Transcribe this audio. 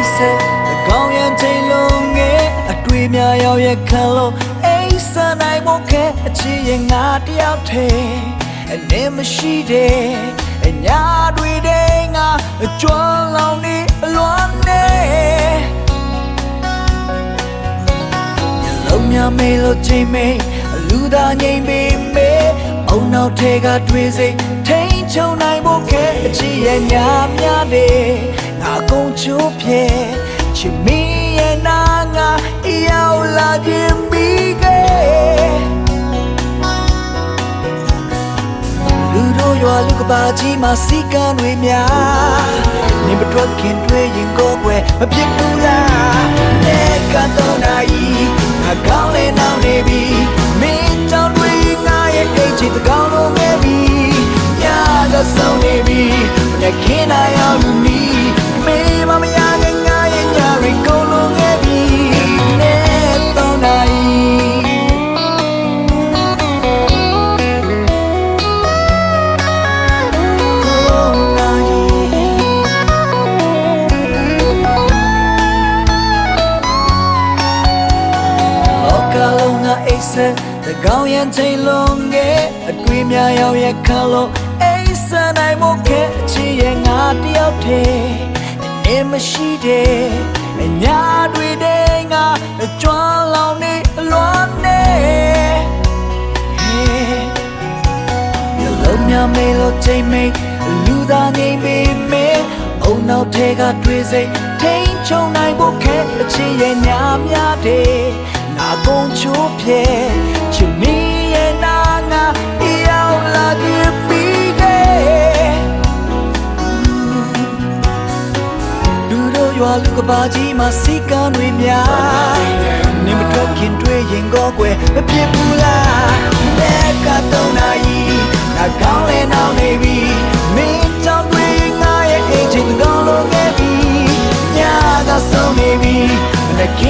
လုံးကအိတ်ဆက်အကောင်းရန်ချိန်လုံးငယ်အတွေ့များရောက်ရခံလို့အိတ်ဆက်နိုင်ဖို့ခဲအချစ်ရဲ့ငါတယောက်တည်းအနေမရှိတဲ့အညာတွေတဲ့ငါအကျွမ်းလောင်နေအလွမ်းနေလုံးများမေးလို့ချိန်မေးလူသားငိမ့်ပေမေအုံ နောက်ထဲကတွေးစိတ်ထိန်ချုံနိုင်ဖို့ခဲအချစ်ရဲ့ညာများတယ်ငါကုန်ချိုးပြဲချစ်မီရဲ့နာငါရောက်လာခြင်းပြီးခဲ့လူတို့ရွာလူကပါကြီးမှာစီကံတွေများနေမထွက်ခင်တွေ့ရင်ကိုယ်ွယ်မဖြစ် ချစ်တကောင်းလို့ခဲ့ပြီညကဆုံးနေပြီမနေ့ခင်လာရောက်လူမီမေးမမရခင်ငါရဲ့ညတွေကုန်လို့ခဲ့ပြီနေတော့နိုင်လောကလုံးကအိတ်ဆက်တကောင်းရန်ချိန်လုံးငယ် အတွေ့များရောက်ရခါလို့အိတ်ဆက်နိုင်မို့ခဲအချစ်ရဲ့ငါတယောက်တည်းအနေမရှိတဲ့အညာတွေတဲ့ငါအကျွမ်းလောင်နေအလွမ်းနေရလုံးများမေးလို့ချိန်မိတ်လူသားငိမ့်ပေမေအုံနောက်ထဲကတွေ့စိတ်ထိန်ချုံနိုင်ဖို့ခဲအချစ်ရဲ့ညာများတယ်ငါကုန်ချိုးပြဲ ရွာလူကပါကြီးမှာစီကံတွေများနေမထွက်ခင်တွေ့ရင်ကိုယ်ွယ်မဖြစ်ဘူးလားလက်ကတော့နိုင်ငါကောင်းလဲနောက်နေပြီမင်းကြောင့်တွေငါရဲ့အိမ်ချင်းကောင်းလို့ခဲ့ပြီညကဆုံးနေပြီမနေ့ကင်းလာရောက်